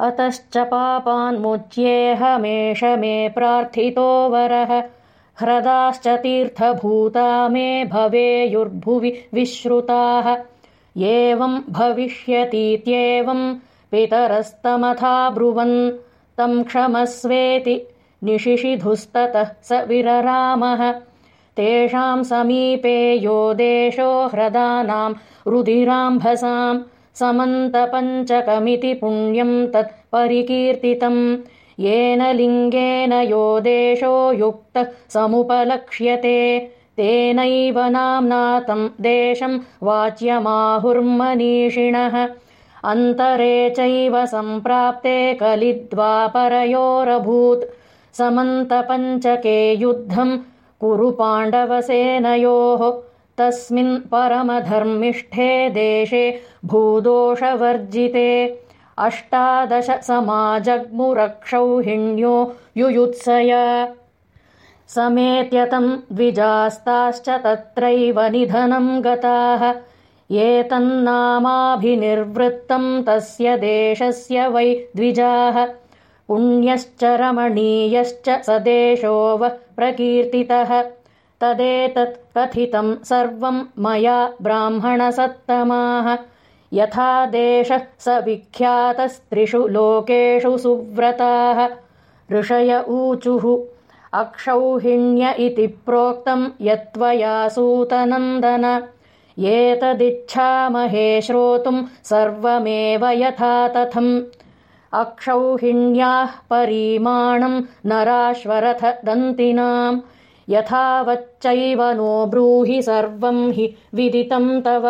अतश्च पापान्मुच्येऽहमेष मे प्रार्थितो वरः। ह्रदाश्च तीर्थभूता मे भवेयुर्भुवि विश्रुताः। एवम् भविष्यतीत्येवम् पितरस्तमथा ब्रुवन्। तम् क्षमस्वेति निशिशिधुस्ततः स विररामः। तेषाम् समीपे यो देशो ह्रदानाम् रुधिराम्भसाम् समन्तपञ्चकमिति पुण्यम् तत् परिकीर्तितम् येन लिङ्गेन यो देशो युक्तः समुपलक्ष्यते। तेनैव नाम्नातम् देशम् वाच्यमाहुर्मनीषिणः। अन्तरे चैव सम्प्राप्ते कलिद्वापरयोरभूत्। समन्तपञ्चके युद्धम् कुरु पाण्डवसेनयोः तस्मिन् परमधर्मिष्ठे देशे भूदोषवर्जिते। अष्टादश समाजग्मुरक्षौहिण्यो युयुत्सया। समेत्यतम् द्विजास्ताश्च तत्रैव निधनम् गताः। एतन्नामाभिनिर्वृत्तम् तस्य देशस्य वै द्विजाः। पुण्यश्च रमणीयश्च स देशो वः प्रकीर्तितः तदेतत् कथितम् सर्वम् मया ब्राह्मणसत्तमाः। यथा देशः स विख्यातस्त्रिषु लोकेषु सुव्रताः। ऋषय ऊचुः अक्षौहिण्य इति प्रोक्तम् यत्त्वया सूतनन्दन। एतदिच्छामहे श्रोतुम् सर्वमेव यथा तथम् अक्षौहिण्याः परीमाणम् नराश्वरथ दन्तिनाम् यथावच्चैव नो ब्रूहि सर्वम् हि विदितम् तव